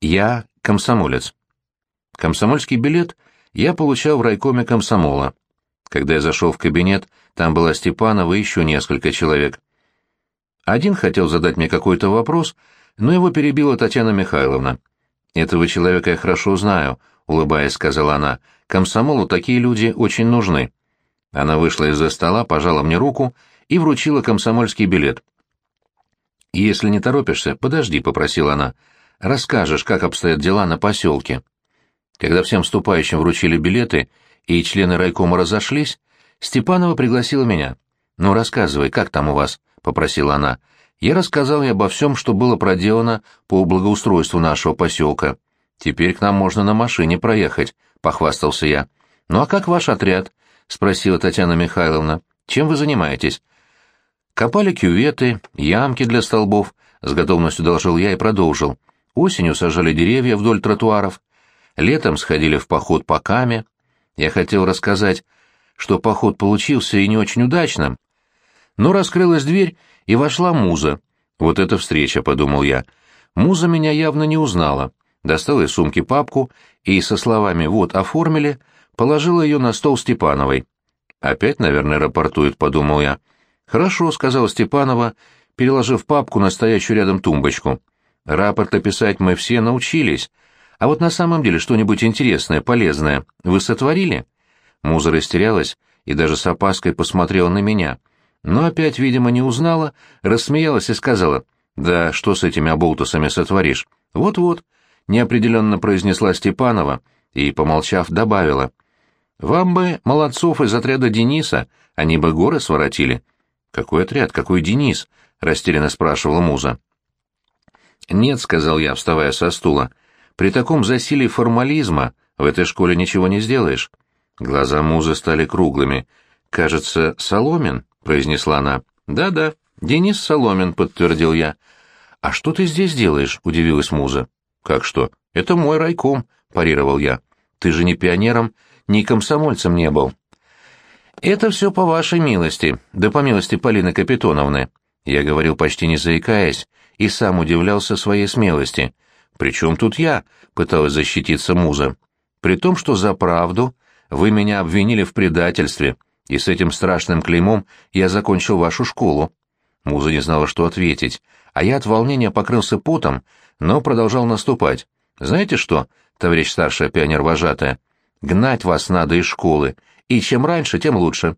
Я комсомолец. Комсомольский билет я получал в райкоме комсомола. Когда я зашел в кабинет, там была Степанова и еще несколько человек. Один хотел задать мне какой-то вопрос, но его перебила Татьяна Михайловна. «Этого человека я хорошо знаю», — улыбаясь, сказала она. «Комсомолу такие люди очень нужны». Она вышла из-за стола, пожала мне руку и вручила комсомольский билет. «Если не торопишься, подожди», — попросила она. «Расскажешь, как обстоят дела на поселке». Когда всем вступающим вручили билеты и члены райкома разошлись, Степанова пригласила меня. «Ну, рассказывай, как там у вас?» — попросила она. Я рассказал ей обо всем, что было проделано по благоустройству нашего поселка. Теперь к нам можно на машине проехать, — похвастался я. «Ну а как ваш отряд?» — спросила Татьяна Михайловна. «Чем вы занимаетесь?» Копали кюветы, ямки для столбов, — с готовностью доложил я и продолжил. Осенью сажали деревья вдоль тротуаров. Летом сходили в поход по каме. Я хотел рассказать, что поход получился и не очень удачным. Но раскрылась дверь, и вошла Муза. Вот эта встреча, подумал я. Муза меня явно не узнала. Достала из сумки папку и со словами «вот, оформили», положила ее на стол Степановой. «Опять, наверное, рапортует», — подумал я. «Хорошо», — сказала Степанова, переложив папку на стоящую рядом тумбочку. «Рапорты писать мы все научились. А вот на самом деле что-нибудь интересное, полезное вы сотворили?» Муза растерялась и даже с опаской посмотрела на меня — но опять, видимо, не узнала, рассмеялась и сказала, «Да что с этими оболтусами сотворишь?» «Вот-вот», — неопределенно произнесла Степанова и, помолчав, добавила, «Вам бы молодцов из отряда Дениса, они бы горы своротили». «Какой отряд? Какой Денис?» — растерянно спрашивала Муза. «Нет», — сказал я, вставая со стула, — «при таком засилии формализма в этой школе ничего не сделаешь». Глаза Музы стали круглыми. «Кажется, Соломин?» произнесла она. «Да-да, Денис Соломин», — подтвердил я. «А что ты здесь делаешь?» — удивилась Муза. «Как что? Это мой райком», — парировал я. «Ты же ни пионером, ни комсомольцем не был». «Это все по вашей милости, да по милости Полины Капитоновны», — я говорил почти не заикаясь, и сам удивлялся своей смелости. «Причем тут я?» — пыталась защититься Муза. «При том, что за правду вы меня обвинили в предательстве, и с этим страшным клеймом я закончил вашу школу». Муза не знала, что ответить, а я от волнения покрылся потом, но продолжал наступать. «Знаете что, товарищ старшая пионер-вожатая, гнать вас надо из школы, и чем раньше, тем лучше».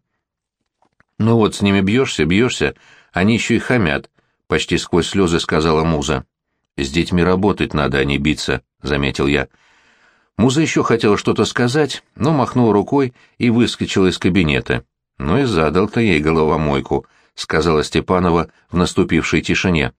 «Ну вот, с ними бьешься, бьешься, они еще и хамят», — почти сквозь слезы сказала Муза. «С детьми работать надо, а не биться», — заметил я. Муза еще хотела что-то сказать, но махнула рукой и выскочила из кабинета. «Ну и задал-то ей головомойку», — сказала Степанова в наступившей тишине.